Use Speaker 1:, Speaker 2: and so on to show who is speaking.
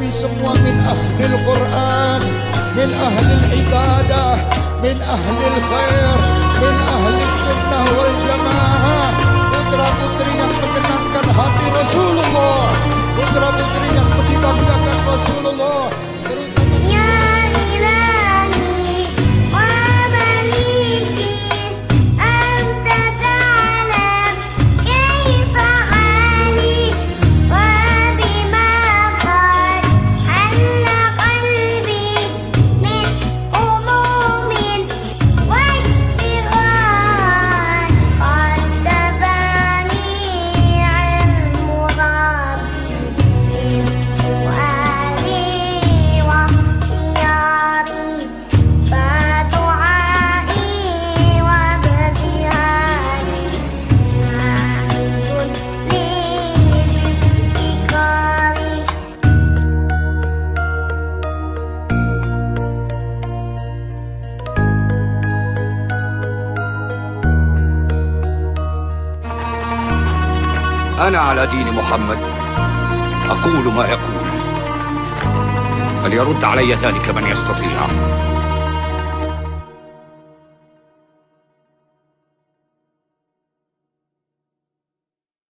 Speaker 1: Putra-putri kami semua min ahlil Quran, min ahlil ibadah, min ahlil khair, min
Speaker 2: أنا على دين محمد. أقول ما يقول. فليرد علي ذلك من يستطيع.